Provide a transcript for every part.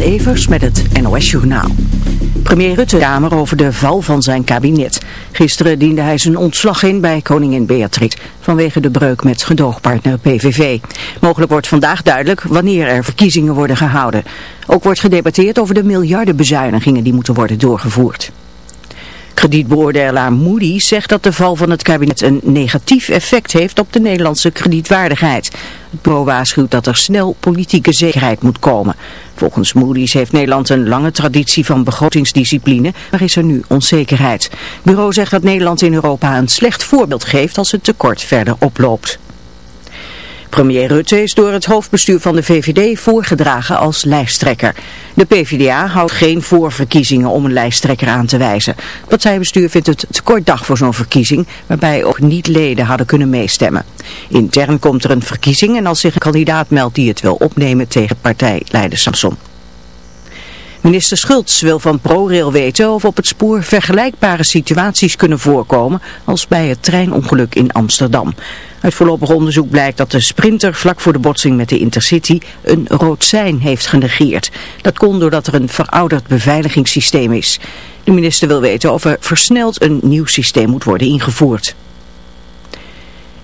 Evers met het NOS Journaal. Premier Rutte Kamer over de val van zijn kabinet. Gisteren diende hij zijn ontslag in bij koningin Beatrix vanwege de breuk met gedoogpartner PVV. Mogelijk wordt vandaag duidelijk wanneer er verkiezingen worden gehouden. Ook wordt gedebatteerd over de miljardenbezuinigingen die moeten worden doorgevoerd. Kredietbeoordelaar Moody zegt dat de val van het kabinet een negatief effect heeft op de Nederlandse kredietwaardigheid. Het bureau waarschuwt dat er snel politieke zekerheid moet komen. Volgens Moody's heeft Nederland een lange traditie van begrotingsdiscipline, maar is er nu onzekerheid. Het bureau zegt dat Nederland in Europa een slecht voorbeeld geeft als het tekort verder oploopt. Premier Rutte is door het hoofdbestuur van de VVD voorgedragen als lijsttrekker. De PvdA houdt geen voorverkiezingen om een lijsttrekker aan te wijzen. Het partijbestuur vindt het te kort dag voor zo'n verkiezing, waarbij ook niet-leden hadden kunnen meestemmen. Intern komt er een verkiezing en als zich een kandidaat meldt die het wil opnemen tegen partijleider Samson. Minister Schultz wil van ProRail weten of op het spoor vergelijkbare situaties kunnen voorkomen als bij het treinongeluk in Amsterdam. Uit voorlopig onderzoek blijkt dat de sprinter vlak voor de botsing met de Intercity een rood sein heeft genegeerd. Dat kon doordat er een verouderd beveiligingssysteem is. De minister wil weten of er versneld een nieuw systeem moet worden ingevoerd.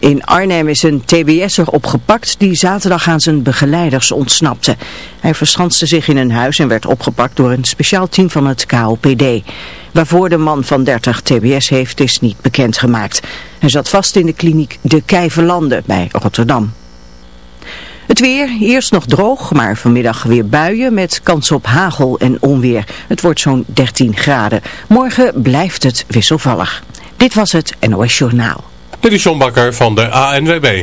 In Arnhem is een TBS'er opgepakt die zaterdag aan zijn begeleiders ontsnapte. Hij verschanste zich in een huis en werd opgepakt door een speciaal team van het KOPD. Waarvoor de man van 30 TBS heeft is niet bekendgemaakt. Hij zat vast in de kliniek De Kijverlanden bij Rotterdam. Het weer, eerst nog droog, maar vanmiddag weer buien met kans op hagel en onweer. Het wordt zo'n 13 graden. Morgen blijft het wisselvallig. Dit was het NOS Journaal. Dit is van de ANWB.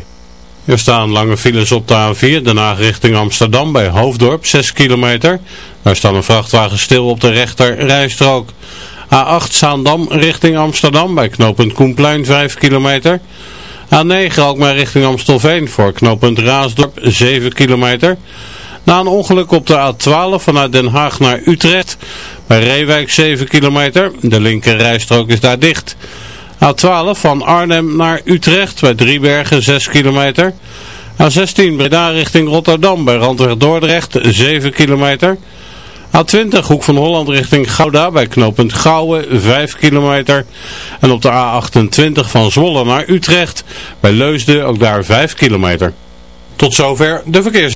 Er staan lange files op de A4, daarna richting Amsterdam bij Hoofddorp, 6 kilometer. Daar staat een vrachtwagen stil op de rechter rijstrook. A8 Zaandam richting Amsterdam bij knooppunt Koenplein 5 kilometer. A9 Alkmaar richting Amstelveen voor knooppunt Raasdorp 7 kilometer. Na een ongeluk op de A12 vanuit Den Haag naar Utrecht bij Reewijk 7 kilometer. De linker rijstrook is daar dicht. A12 van Arnhem naar Utrecht bij Driebergen 6 kilometer. A16 Breda richting Rotterdam bij Randweg Dordrecht 7 kilometer. A20 Hoek van Holland richting Gouda bij knooppunt Gouwen 5 kilometer. En op de A28 van Zwolle naar Utrecht bij Leusden ook daar 5 kilometer. Tot zover de verkeers.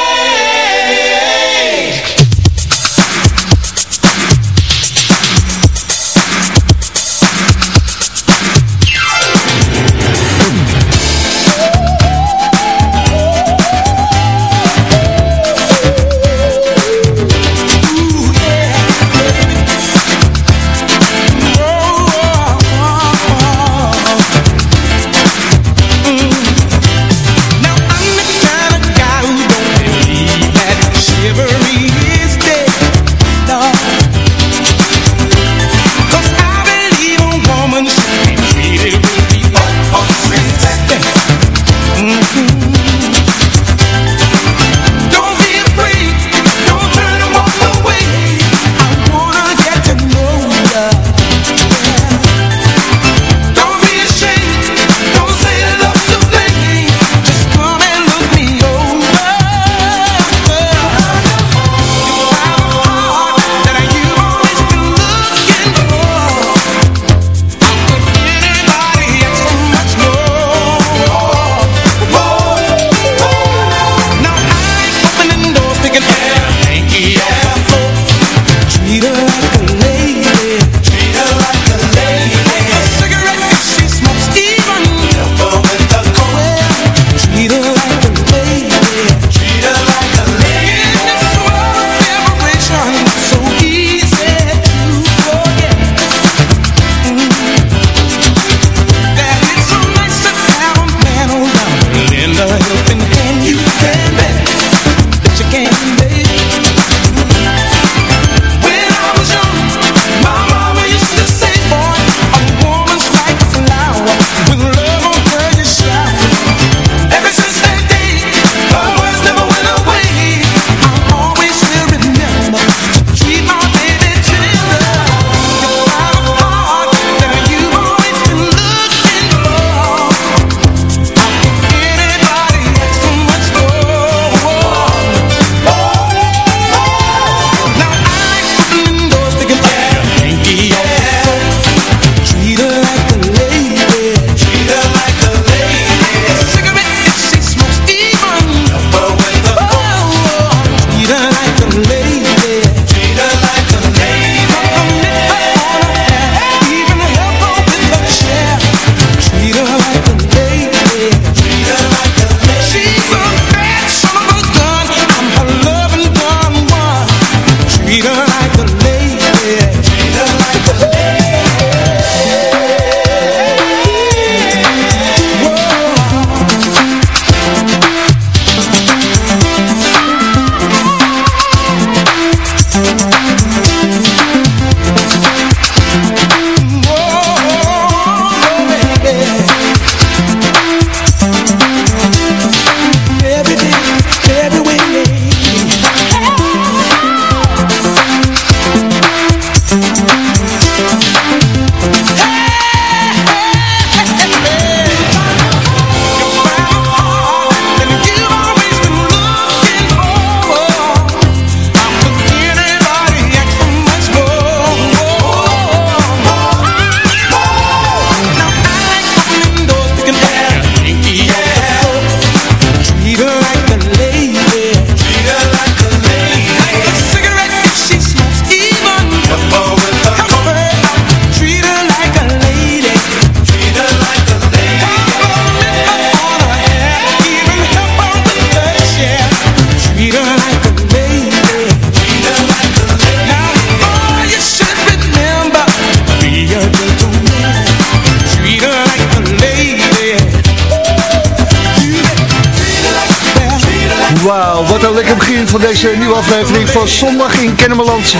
consumo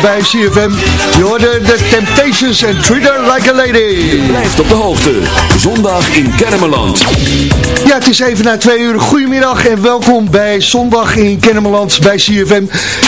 bij CFM. Je hoorde de Temptations en Treat Her Like a Lady. Blijft op de hoogte. Zondag in Kennemerland. Ja, het is even na twee uur. Goedemiddag en welkom bij Zondag in Kennemerland bij CFM.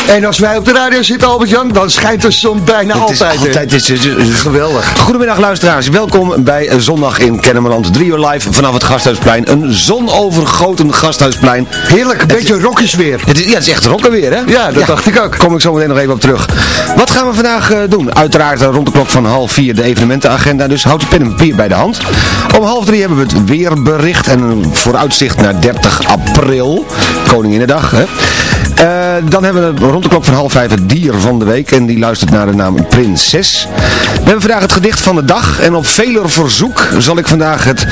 En als wij op de radio zitten, Albert-Jan, dan schijnt de zon bijna het altijd. Is altijd het is, het is geweldig. Goedemiddag luisteraars, welkom bij Zondag in Kennemerland. 3 uur live vanaf het Gasthuisplein. Een zonovergoten Gasthuisplein. Heerlijk, een beetje rockjes weer. Het is, ja, het is echt rocken weer, hè? Ja, dat dacht ik ook. Kom ik zo meteen nog even op terug. Wat gaan we vandaag uh, doen? Uiteraard uh, rond de klok van half vier de evenementenagenda. Dus houd je pen en papier bij de hand. Om half drie hebben we het weerbericht en een vooruitzicht naar 30 april. Koninginnedag, hè? Uh, dan hebben we rond de klok van half vijf het dier van de week. En die luistert naar de naam Prinses. We hebben vandaag het gedicht van de dag. En op veler verzoek zal ik vandaag het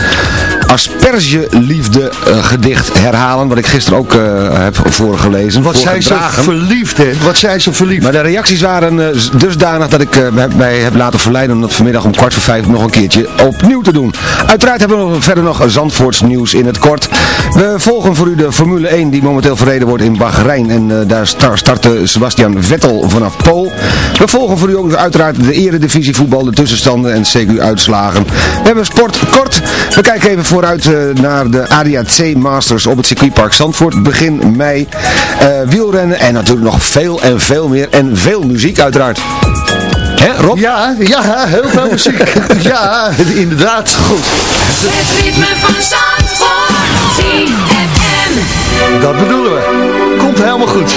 aspergeliefde uh, gedicht herhalen. Wat ik gisteren ook uh, heb voorgelezen. Wat zijn ze verliefd, hè? Wat zijn ze verliefd? Maar de reacties waren uh, dusdanig dat ik mij heb laten verleiden om dat vanmiddag om kwart voor vijf nog een keertje opnieuw te doen. Uiteraard hebben we nog, verder nog Zandvoorts nieuws in het kort. We volgen voor u de Formule 1 die momenteel verreden wordt in Bahrein. En daar star startte Sebastian Vettel vanaf Pool. We volgen voor u ook uiteraard de eredivisie voetbal, de tussenstanden en CQ-uitslagen. We hebben sport kort. We kijken even vooruit uh, naar de ADAC Masters op het circuitpark Zandvoort. Begin mei. Uh, wielrennen en natuurlijk nog veel en veel meer. En veel muziek uiteraard. Hè, Rob? Ja, ja, heel veel muziek. ja, inderdaad. Goed. Het ritme van Zandvoort. Dat bedoelen we. Komt helemaal goed.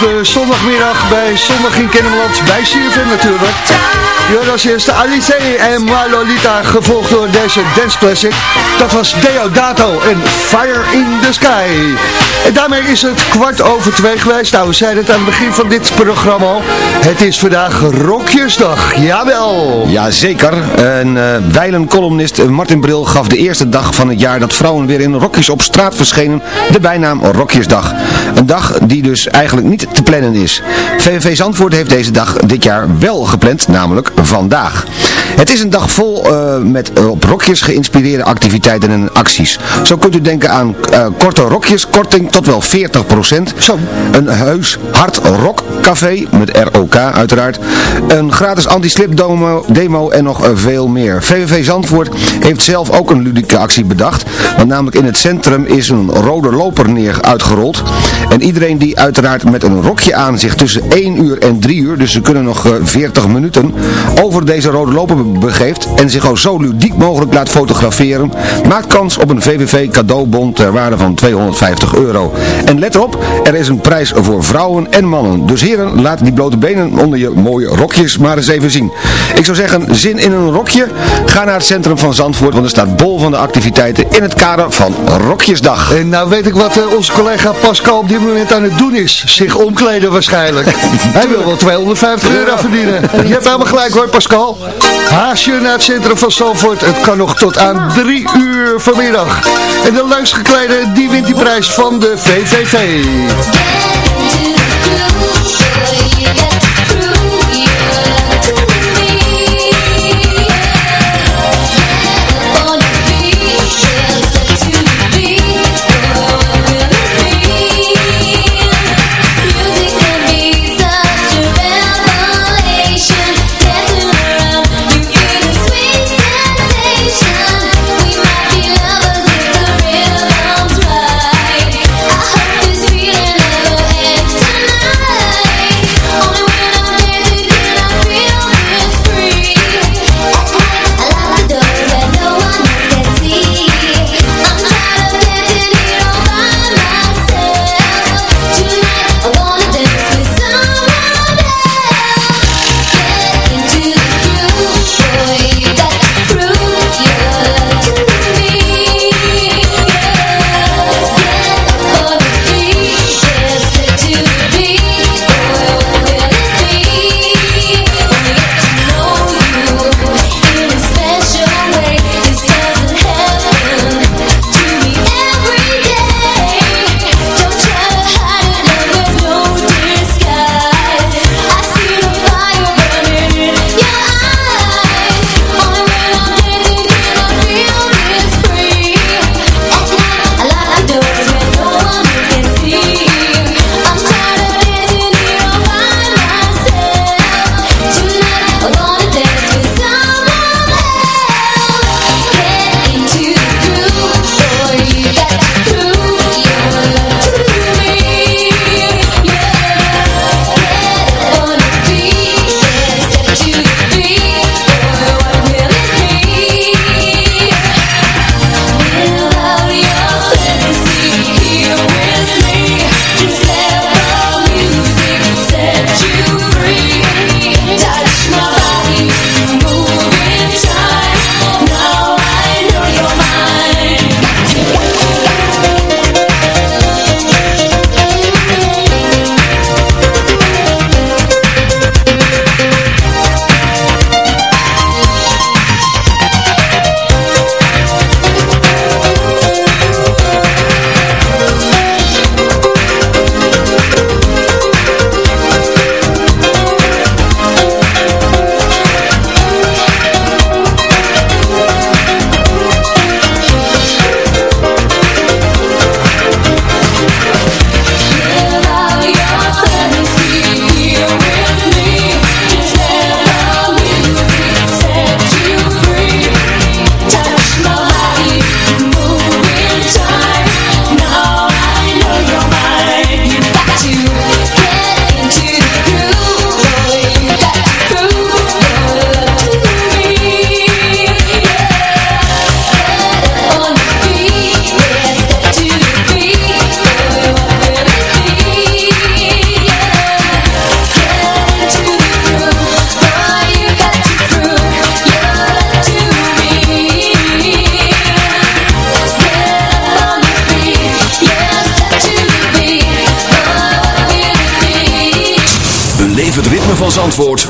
De zondagmiddag bij Zondag in Kennemerland bij CFM natuurlijk. Ja, dat is eerst Alice en Marlolita, gevolgd door deze dance classic. Dat was Deodato en Fire in the Sky. En daarmee is het kwart over twee geweest. Nou, we zeiden het aan het begin van dit programma. Het is vandaag Rokjesdag, jawel. Jazeker. En uh, wijlen-columnist Martin Bril gaf de eerste dag van het jaar dat vrouwen weer in rokjes op straat verschenen de bijnaam Rokjesdag. Een dag die dus eigenlijk niet te plannen is. VVV Zandvoort heeft deze dag dit jaar wel gepland, namelijk vandaag. Het is een dag vol uh, met op rokjes geïnspireerde activiteiten en acties. Zo kunt u denken aan uh, korte rokjes, korting tot wel 40%. Zo. Een heus hard rockcafé, met ROK uiteraard. Een gratis anti-slip demo, demo en nog veel meer. VVV Zandvoort heeft zelf ook een ludieke actie bedacht. Want namelijk in het centrum is een rode loper neer uitgerold. En iedereen die uiteraard met een rokje aan zich tussen 1 uur en 3 uur, dus ze kunnen nog eh, 40 minuten, over deze rode loper be- begeeft en zich zo ludiek mogelijk laat fotograferen, maakt kans op een VVV cadeaubon ter waarde van 250 euro. En let op, er is een prijs voor vrouwen en mannen. Dus heren, laat die blote benen onder je mooie rokjes maar eens even zien. Ik zou zeggen, zin in een rokje? Ga naar het centrum van Zandvoort, want er staat bol van de activiteiten in het kader van Rokjesdag. En nou weet ik wat eh, onze collega Pascal op dit moment aan het doen is. Zich omkleden waarschijnlijk. Hij wil wel 250 euro verdienen. Je hebt helemaal gelijk hoor Pascal. Haasje naar het centrum van Zandvoort. Het kan nog tot aan 3 uur vanmiddag. En de leukst geklede die wint die prijs van de VVV.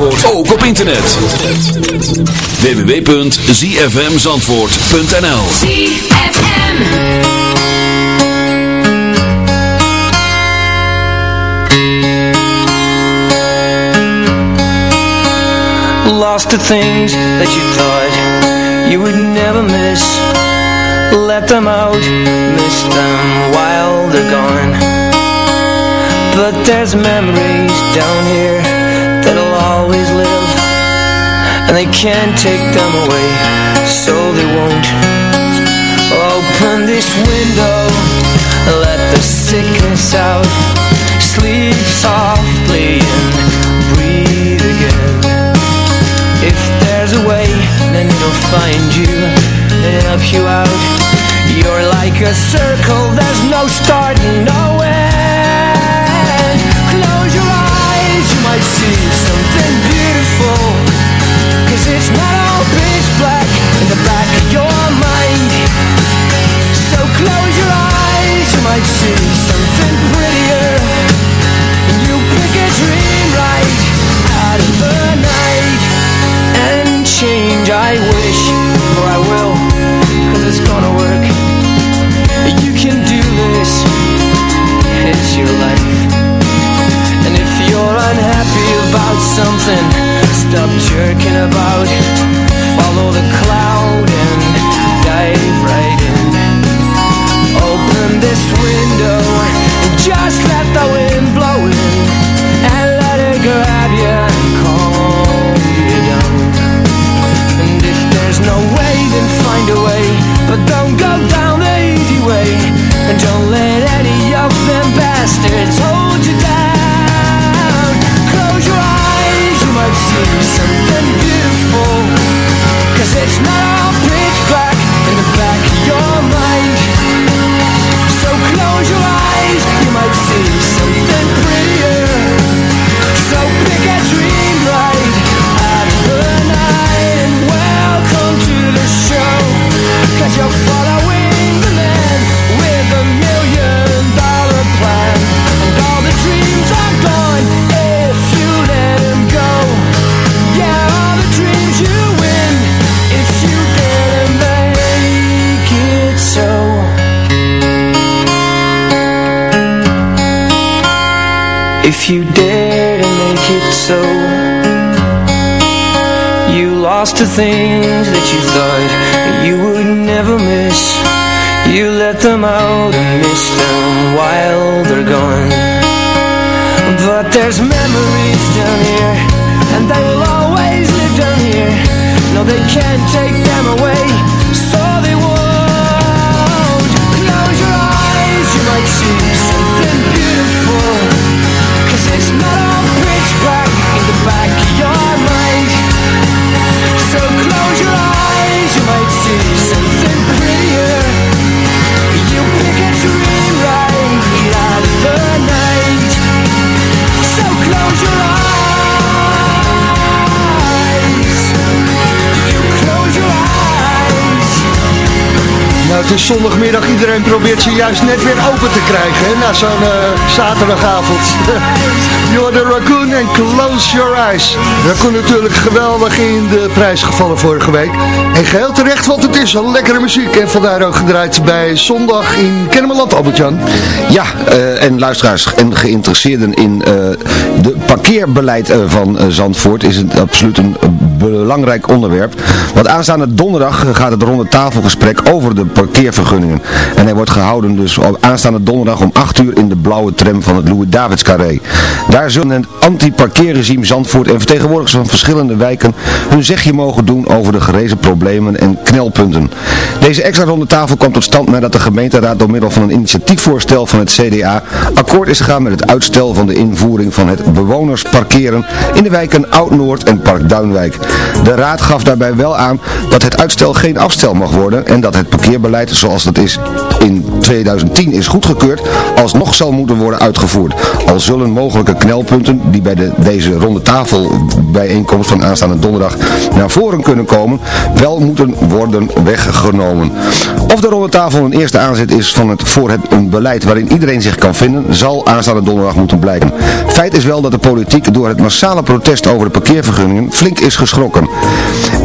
Zandvoort. Ook op internet. www.zfmzandvoort.nl Lost the things that you thought you would never miss. Let them out, miss them while they're gone. But there's memories down here always live And they can't take them away, so they won't Open this window, let the sickness out sleep softly and breathe again. If there's a way, then it'll find you and help you out. You're like a circle, there's no start no end. Cause it's not all pitch black in the back of your mind. So close your eyes, you might see something prettier. And you pick a dream right out of the night. And change, I wish, I will, cause it's gonna work. You can do this, it's your life. And if you're unhappy about something, stop jerking about. Follow the cloud and dive right in. Open this window and just let the wind blow in. And let it grab you and calm you down. And if there's no way, then find a way. But don't go down the easy way. And don't let any of them bastards hold see something beautiful. Cause it's not all pitch black in the back of your mind. So close your eyes, you might see something prettier. So pick a dream you dare to make it so. You lost the things that you thought that you would never miss. You let them out and miss them while they're gone. But there's memories down here And they will always live down here. No, they can't take them away. So they won't Nou, het is zondagmiddag. Iedereen probeert ze juist net weer open te krijgen. Hè, na zo'n eh, zaterdagavond. You're the Raccoon en Close Your Eyes. Raccoon natuurlijk geweldig in de prijs gevallen vorige week. En geheel terecht, want het is een lekkere muziek. En vandaar ook gedraaid bij Zondag in Kennemerland, Albert-Jan. Ja, eh, en luisteraars en geïnteresseerden in eh de parkeerbeleid van Zandvoort is het absoluut een belangrijk onderwerp. Want aanstaande donderdag eh, gaat het ronde tafelgesprek over de parkeervergunningen. En hij wordt gehouden dus op aanstaande donderdag om 8 uur in de blauwe tram van het Louis-Davids Carré. Daar zullen het anti-parkeerregime Zandvoort en vertegenwoordigers van verschillende wijken hun zegje mogen doen over de gerezen problemen en knelpunten. Deze extra ronde tafel kwam tot stand nadat de gemeenteraad door middel van een initiatiefvoorstel van het CDA akkoord is gegaan met het uitstel van de invoering van het bewonersparkeren in de wijken Oud-Noord en Park Duinwijk. De raad gaf daarbij wel aan dat het uitstel geen afstel mag worden en dat het parkeerbeleid zoals dat is in 2010 is goedgekeurd alsnog zal moeten worden uitgevoerd. Al zullen mogelijke knelpunten die bij de, deze ronde tafel bijeenkomst van aanstaande donderdag naar voren kunnen komen, wel moeten worden weggenomen. Of de ronde tafel een eerste aanzet is van het, voor het een beleid waarin iedereen zich kan vinden, zal aanstaande donderdag moeten blijken. Feit is wel dat de politiek door het massale protest over de parkeervergunningen flink is geschrokken.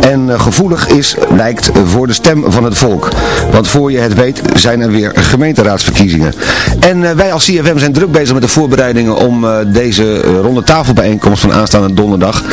En eh, gevoelig is, lijkt, voor de stem van het volk. Want voor je het weet zijn er weer gemeenteraadsverkiezingen. En eh, wij als CFM zijn druk bezig met de voorbereidingen om eh, deze eh, ronde tafelbijeenkomst van aanstaande donderdag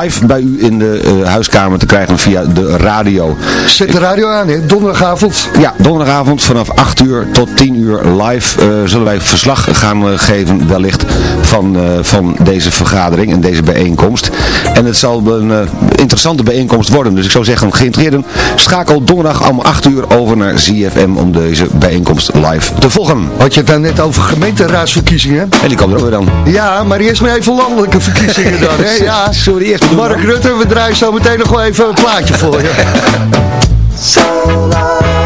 live bij u in de eh, huiskamer te krijgen via de radio. Zet de radio aan, hè? Donderdagavond. Ja, donderdagavond vanaf 8 uur tot 10 uur live eh, zullen wij verslag gaan geven wellicht van, van deze vergadering en deze bijeenkomst. En het zal een interessante bijeenkomst worden. Dus ik zou zeggen, geïnteresseerden, schakel donderdag om 8 uur over naar ZFM om deze bijeenkomst live te volgen. Had je het dan net over gemeenteraadsverkiezingen? En die komen er ook weer dan. Ja, maar eerst maar even landelijke verkiezingen dan. Hè? Ja, sorry, eerst Mark Rutte, we draaien zo meteen nog wel even een plaatje voor je.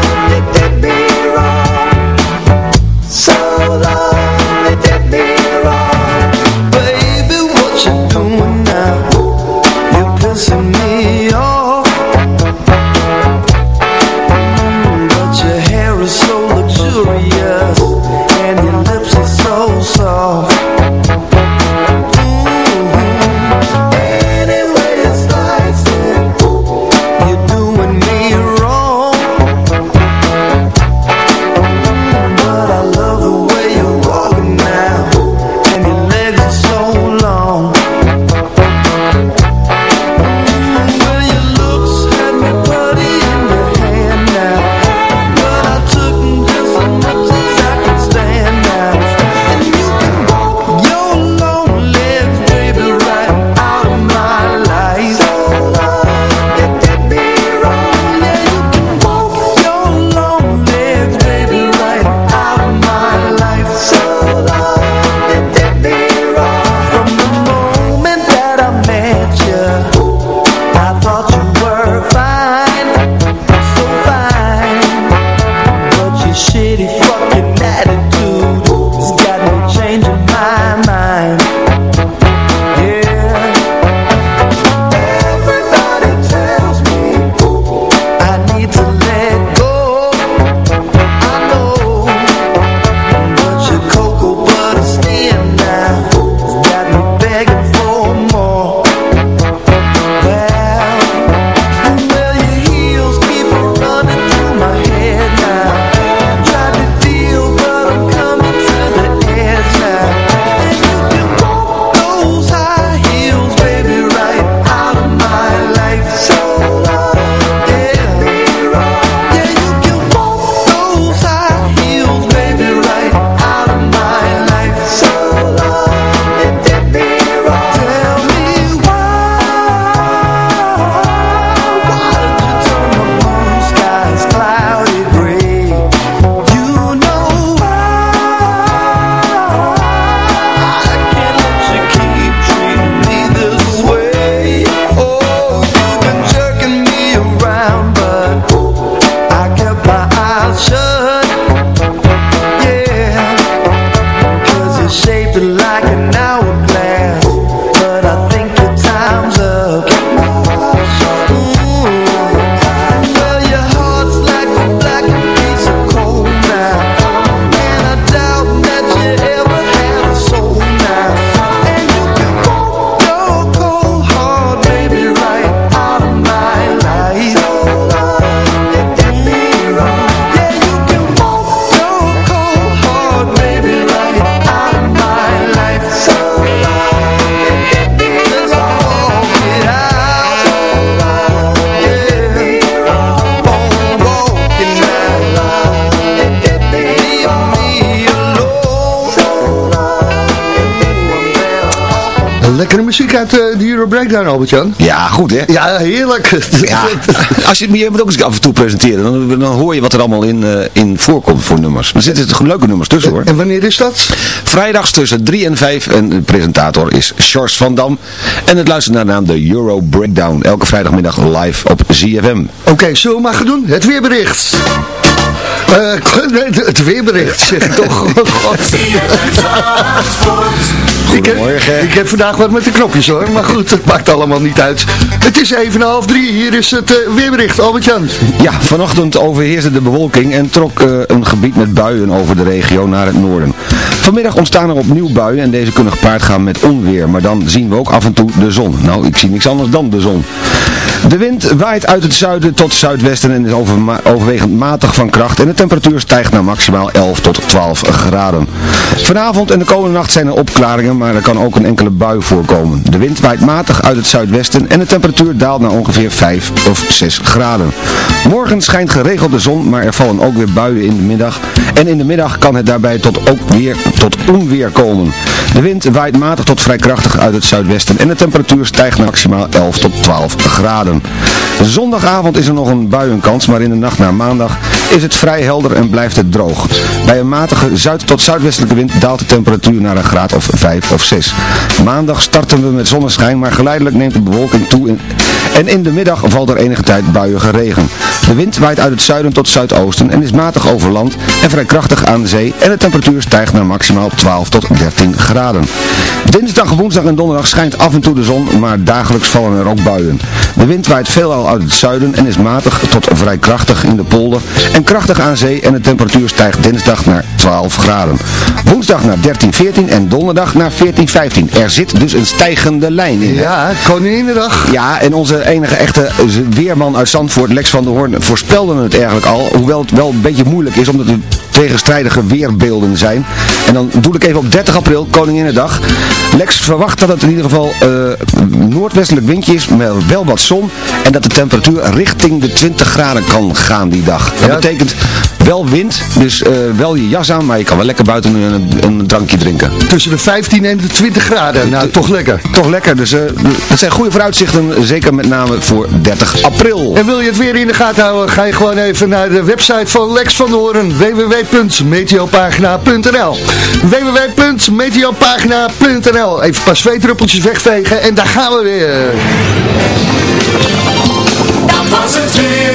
uit eh, de Euro Breakdown, Albert-Jan. Ja, goed hè? Ja, heerlijk. Ja, als je, je moet ook eens af en toe presenteren, dan, dan hoor je wat er allemaal in, eh, in voorkomt voor nummers. Er zitten leuke nummers tussen hoor. En wanneer is dat? Vrijdags tussen 3 en 5 en de presentator is Charles van Dam. En het luistert naar de de Euro Breakdown. Elke vrijdagmiddag live op ZFM. Oké, zo zullen we maar gaan doen? Het weerbericht. Eh, het weerbericht, zeg ik toch. Oh, God ik heb, ik heb vandaag wat met de knopjes hoor, maar goed, het maakt allemaal niet uit. Het is even half drie, hier is het eh, weerbericht, Albert-Jan. Ja, vanochtend overheerste de bewolking en trok eh, een gebied met buien over de regio naar het noorden. Vanmiddag ontstaan er opnieuw buien en deze kunnen gepaard gaan met onweer. Maar dan zien we ook af en toe de zon. Nou, ik zie niks anders dan de zon. De wind waait uit het zuiden tot zuidwesten en is overwegend matig van kracht. En de temperatuur stijgt naar maximaal 11 tot 12 graden. Vanavond en de komende nacht zijn er opklaringen, maar er kan ook een enkele bui voorkomen. De wind waait matig uit het zuidwesten en de temperatuur daalt naar ongeveer 5 of 6 graden. Morgen schijnt geregeld de zon, maar er vallen ook weer buien in de middag. En in de middag kan het daarbij tot ook weer tot onweer komen. De wind waait matig tot vrij krachtig uit het zuidwesten en de temperatuur stijgt naar maximaal 11 tot 12 graden. Zondagavond is er nog een buienkans, maar in de nacht naar maandag is het vrij helder en blijft het droog. Bij een matige zuid- tot zuidwestelijke wind daalt de temperatuur naar een graad of 5 of 6. Maandag starten we met zonneschijn, maar geleidelijk neemt de bewolking toe en in de middag valt er enige tijd buiige regen. De wind waait uit het zuiden tot zuidoosten en is matig over land en vrij krachtig aan de zee en de temperatuur stijgt naar maximaal 12 tot 13 graden. Dinsdag, woensdag en donderdag schijnt af en toe de zon, maar dagelijks vallen er ook buien. De wind waait veelal uit het zuiden en is matig tot vrij krachtig in de polder en krachtig aan zee en de temperatuur stijgt dinsdag naar 12 graden. Woensdag naar 13, 14 en donderdag naar 14, 15. Er zit dus een stijgende lijn in. hè? Ja, Koninginnedag. Ja, en onze enige echte weerman uit Zandvoort, Lex van der Hoorn, voorspelde het eigenlijk al. Hoewel het wel een beetje moeilijk is, omdat er tegenstrijdige weerbeelden zijn. En dan doe ik even op 30 april, Koninginnedag. Lex verwacht dat het in ieder geval eh, noordwestelijk windje is, met wel wat zon. En dat de temperatuur richting de 20 graden kan gaan die dag. Dat Ja. betekent wel wind, dus eh, wel je jas aan, maar je kan wel lekker buiten een, een drankje drinken. Tussen de 15 en de 20 graden. Nou, toch lekker. Toch lekker, dus eh, dat zijn goede vooruitzichten, zeker met name voor 30 april. En wil je het weer in de gaten houden, ga je gewoon even naar de website van Lex van Hoorn, www.meteopagina.nl www.meteopagina.nl Even een paar zweetruppeltjes wegvegen en daar gaan we weer. Dat was het weer.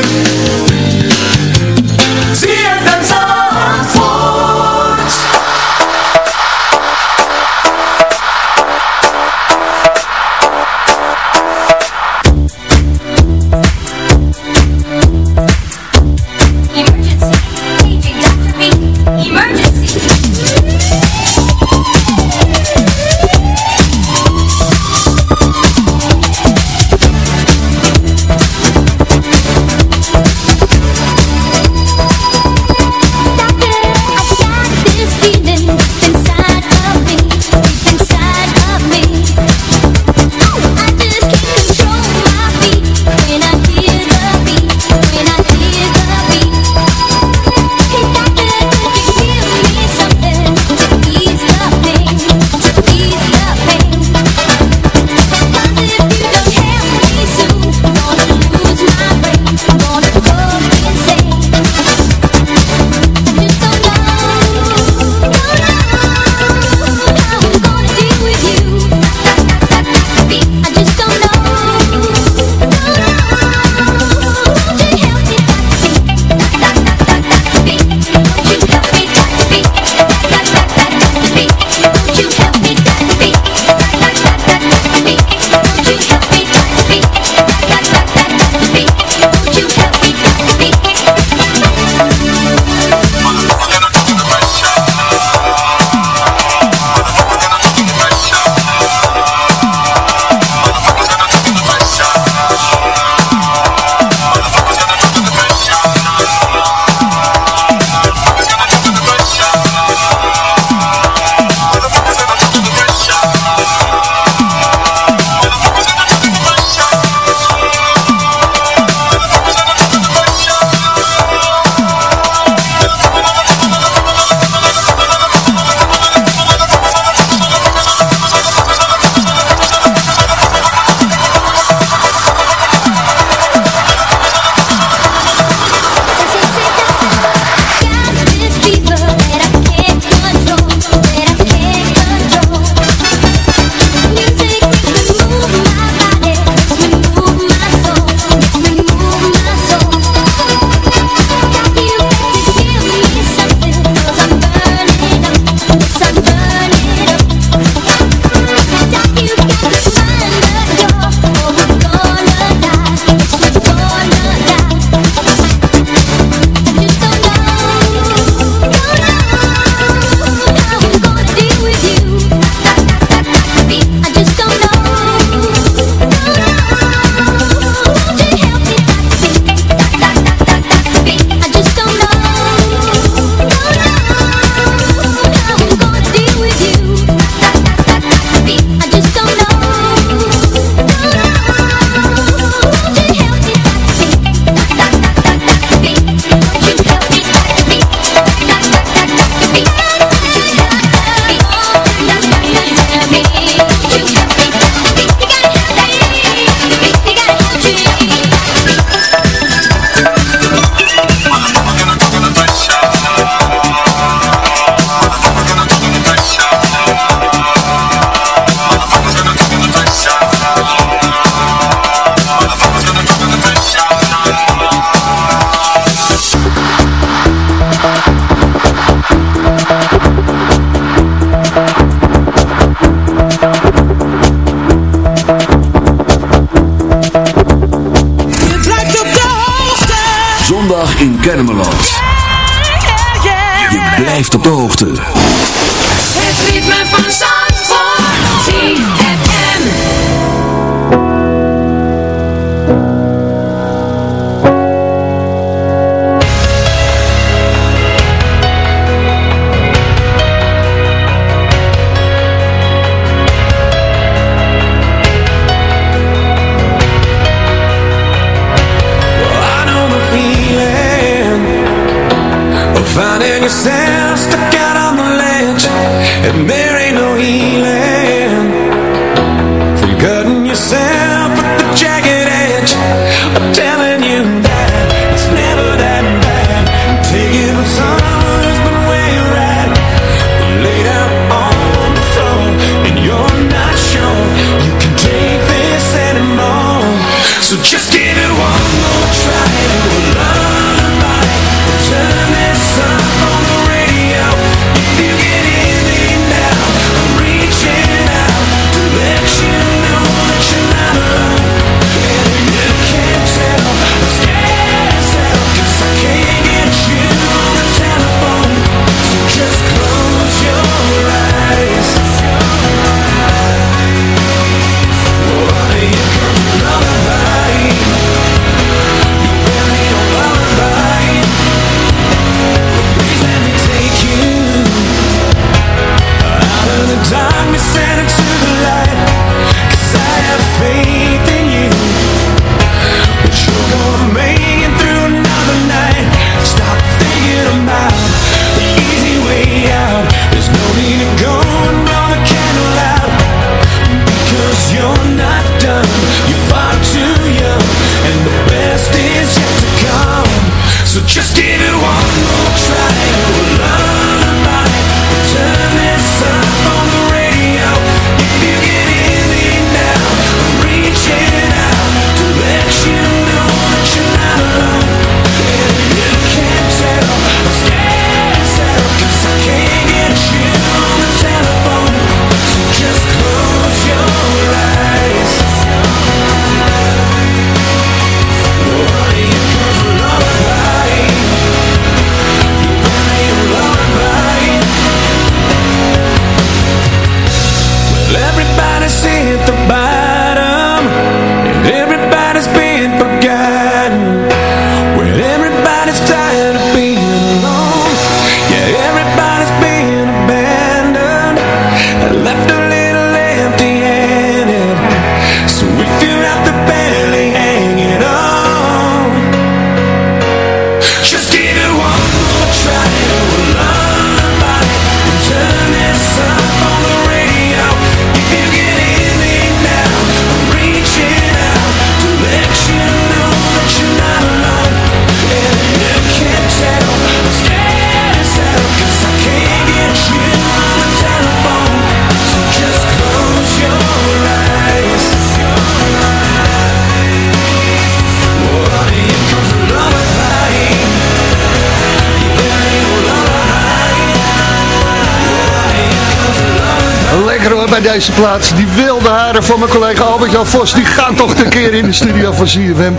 deze plaats. Die wilde haren van mijn collega Albert-Jan Vos, die gaan toch een keer in de studio van CFM.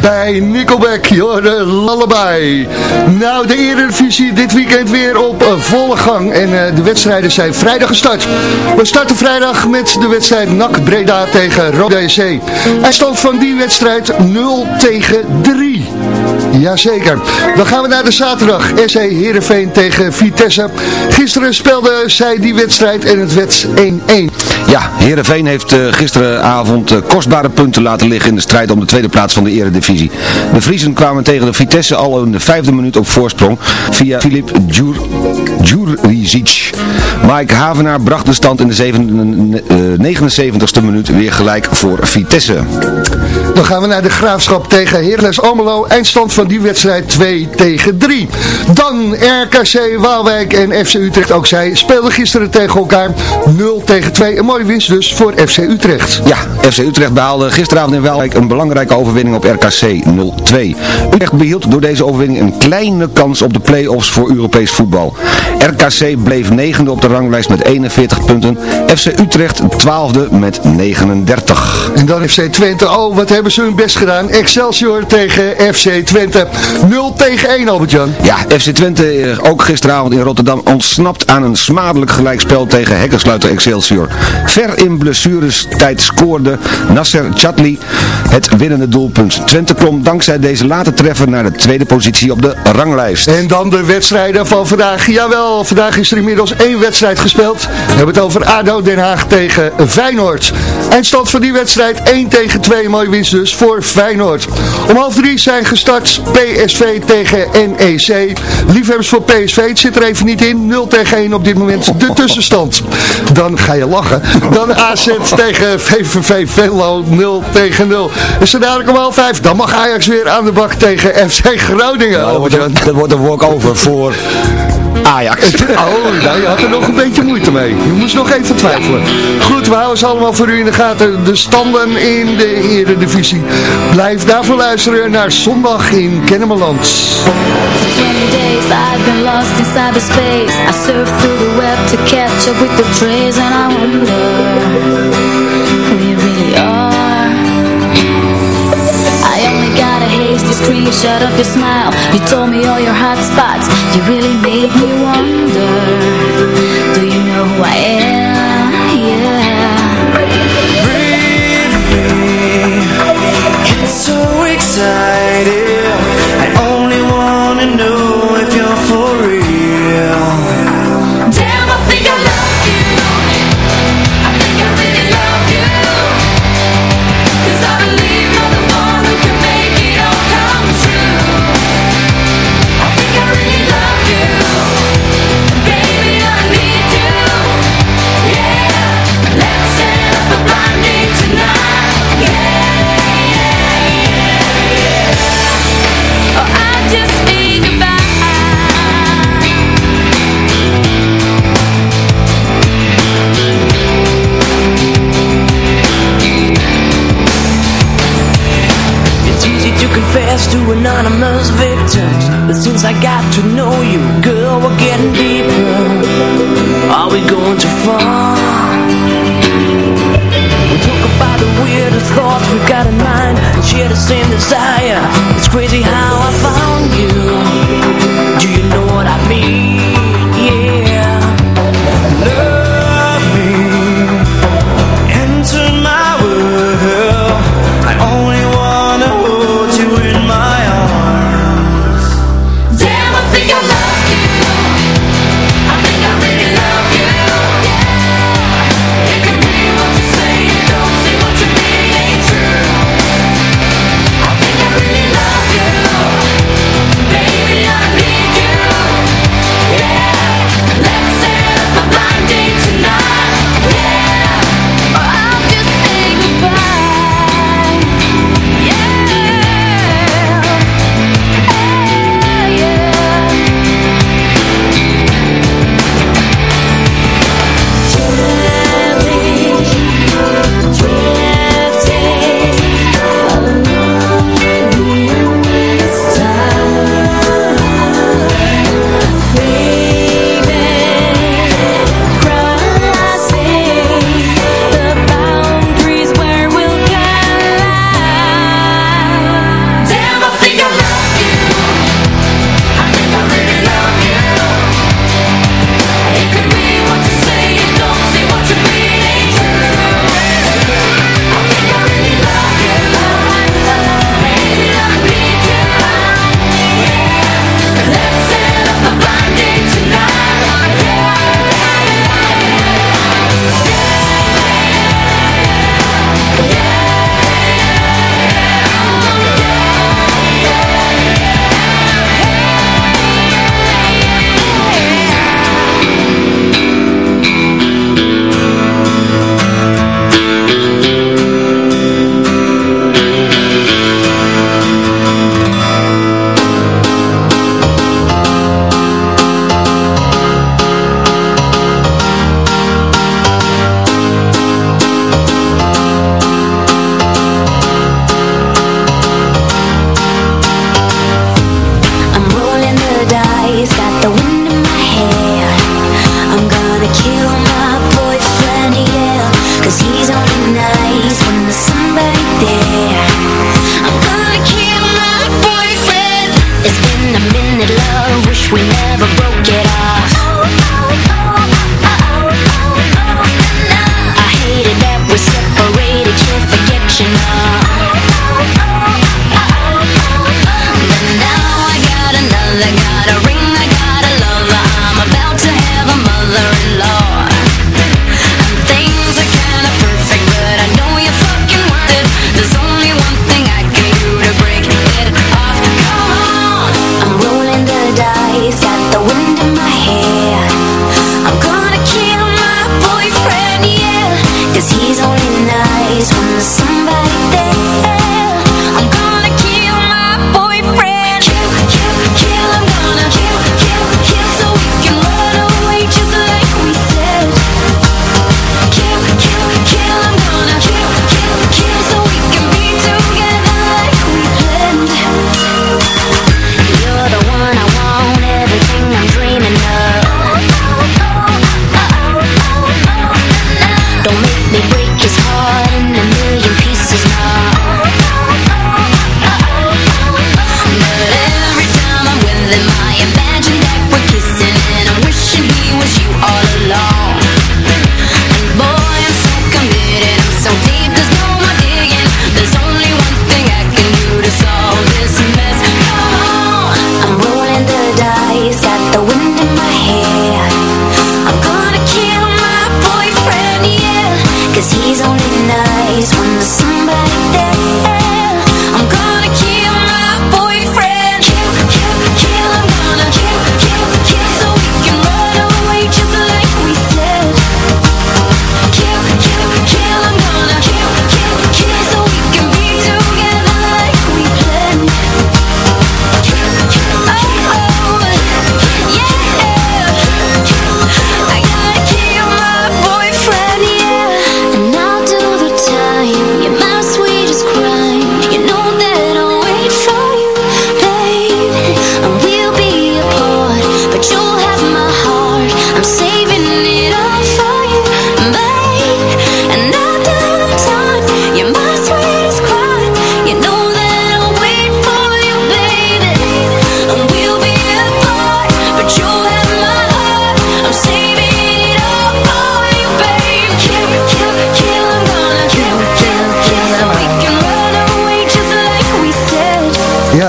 Bij Nickelback, de Lullaby. Nou, de Eredivisie dit weekend weer op volle gang. En eh, de wedstrijden zijn vrijdag gestart. We starten vrijdag met de wedstrijd NAC Breda tegen Rode JC. Hij stond van die wedstrijd 0 tegen 3. Jazeker. Dan gaan we naar de zaterdag. SC Heerenveen tegen Vitesse. Gisteren speelden zij die wedstrijd en het werd 1-1. Ja, Heerenveen heeft eh, gisteravond eh, kostbare punten laten liggen in de strijd om de tweede plaats van de eredivisie. De Vriezen kwamen tegen de Vitesse al in de vijfde minuut op voorsprong via Filip Djur, Djurizic. Mike Havenaar bracht de stand in de 79ste eh, minuut weer gelijk voor Vitesse. Dan gaan we naar de Graafschap tegen Heerles Amelo. Eindstand van die wedstrijd 2 tegen 3. Dan RKC Waalwijk en FC Utrecht, ook zij speelden gisteren tegen elkaar 0 tegen een mooie winst dus voor FC Utrecht. Ja, FC Utrecht behaalde gisteravond in Waalwijk een belangrijke overwinning op RKC 0-2. Utrecht behield door deze overwinning een kleine kans op de play-offs voor Europees voetbal. RKC bleef negende op de ranglijst met 41 punten. FC Utrecht twaalfde met 39. En dan FC Twente. Oh, wat hebben ze hun best gedaan. Excelsior tegen FC Twente. 0 tegen 1, Albert-Jan. Ja, FC Twente eh, ook gisteravond in Rotterdam ontsnapt aan een smadelijk gelijkspel tegen hekkensluiter Excelsior. Ver in blessurestijd scoorde Nasser Chatli het winnende doelpunt. Twente klom dankzij deze late treffer naar de tweede positie op de ranglijst. En dan de wedstrijden van vandaag. Jawel, vandaag is er inmiddels één wedstrijd gespeeld. We hebben het over ADO Den Haag tegen Feyenoord. Eindstand van die wedstrijd 1 tegen 2. Mooi winst dus voor Feyenoord. Om half drie zijn gestart PSV tegen NEC. Liefhebbers voor PSV, het zit er even niet in. 0 tegen 1 op dit moment de tussenstand. Dan ga je lachen. Dan AZ tegen VVV Venlo 0 tegen 0. Is er dadelijk om half vijf. Dan mag Ajax weer aan de bak tegen FC Groningen. dat, wordt een, dat wordt een walk-over voor Ajax. Oh, nou, je had er nog een beetje moeite mee. Je moest nog even twijfelen. Goed, we houden ze allemaal voor u in de gaten. De standen in de Eredivisie. Blijf daarvoor luisteren naar zondag in Kennemerland. 20 days I've been lost inside the space I surf through the web to catch up with the trace And I wonder who you really are screenshot of your smile. You told me all your hot spots. You really made me wonder. Do you know who I am? Yeah. Breathe me. It's so exciting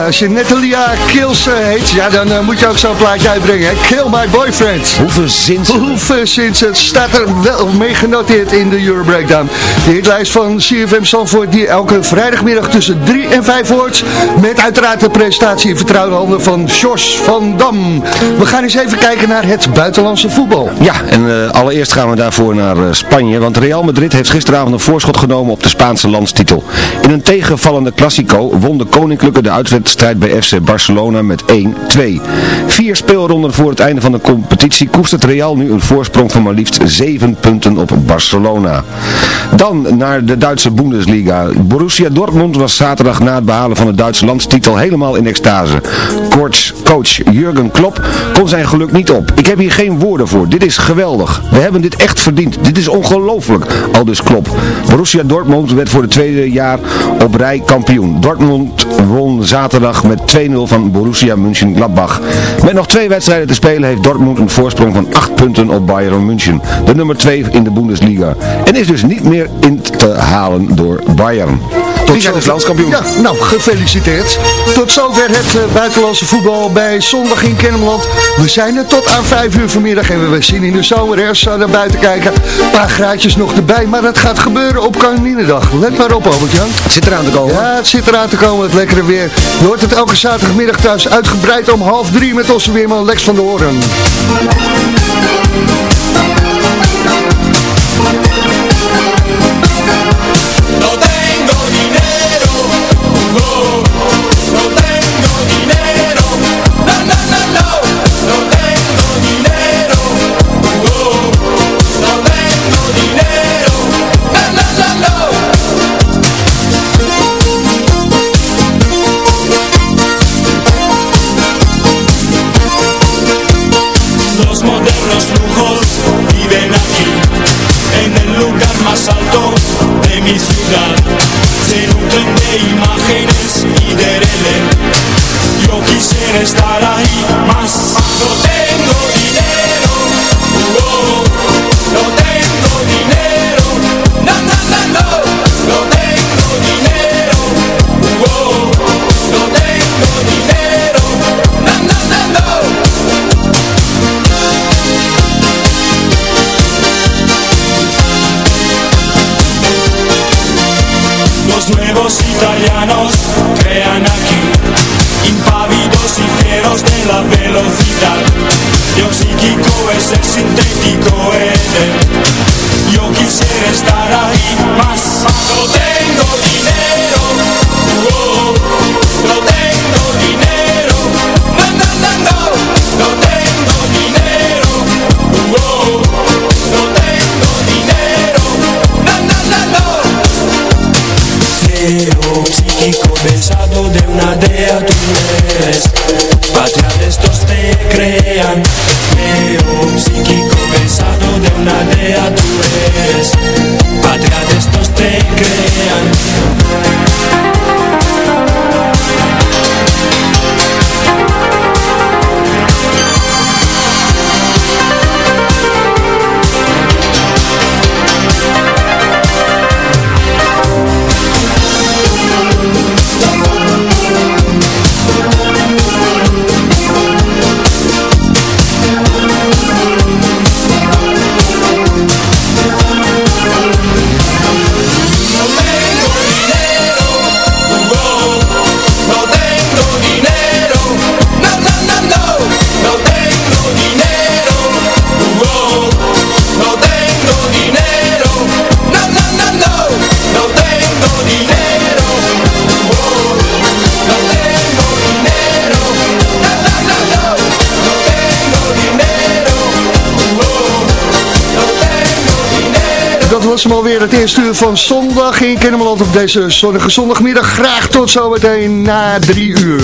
als je Natalia Kills heet, ja, dan eh, moet je ook zo'n plaatje uitbrengen. hè? Kill My Boyfriend. Hoe verzint ze? Hoe verzint? Het staat er wel mee genoteerd in de Euro Breakdown. De hitlijst van CFM Zandvoort die elke vrijdagmiddag tussen 3 en 5 hoort. Met uiteraard de presentatie in vertrouwde handen van Jos van Dam. We gaan eens even kijken naar het buitenlandse voetbal. Ja, en eh, allereerst gaan we daarvoor naar eh, Spanje, want Real Madrid heeft gisteravond een voorschot genomen op de Spaanse landstitel. In een tegenvallende Classico won de Koninklijke de uitwedstrijd bij FC Barcelona met 1-2. Vier speelronden voor het einde van de competitie koestert Real nu een voorsprong van maar liefst 7 punten op Barcelona. Dan naar de Duitse Bundesliga. Borussia Dortmund was zaterdag na het behalen van de Duitse landstitel helemaal in extase. Coach, coach Jurgen Klopp kon zijn geluk niet op. Ik heb hier geen woorden voor. Dit is geweldig. We hebben dit echt verdiend. Dit is ongelooflijk. Al dus Klopp. Borussia Dortmund werd voor het tweede jaar op rij kampioen. Dortmund won zaterdag met 2-0 van Borussia Mönchengladbach. Met nog twee wedstrijden te spelen heeft Dortmund een voorsprong van 8 punten op Bayern München. De nummer 2 in de Bundesliga. En is dus niet meer in te halen door Bayern. Die zijn dus landskampioen. Ja, nou, gefeliciteerd. Tot zover het eh, buitenlandse voetbal bij Zondag in Kennemerland. We zijn er tot aan 5 uur vanmiddag en we zien in de zomer naar buiten kijken. Een paar graadjes nog erbij, maar dat gaat gebeuren op Koninginnedag. Let maar op, Albert-Jan. Het zit eraan te komen. Ja, het zit eraan te komen, het lekkere weer. Je hoort het elke zaterdagmiddag thuis uitgebreid om half drie met onze weerman Lex van der Hoorn. Was hem alweer het eerste uur van zondag in Kennemerland op deze zonnige zondagmiddag. Graag tot zometeen na drie uur.